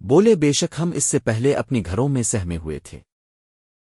بولے بے شک ہم اس سے پہلے اپنی گھروں میں سہمے ہوئے تھے۔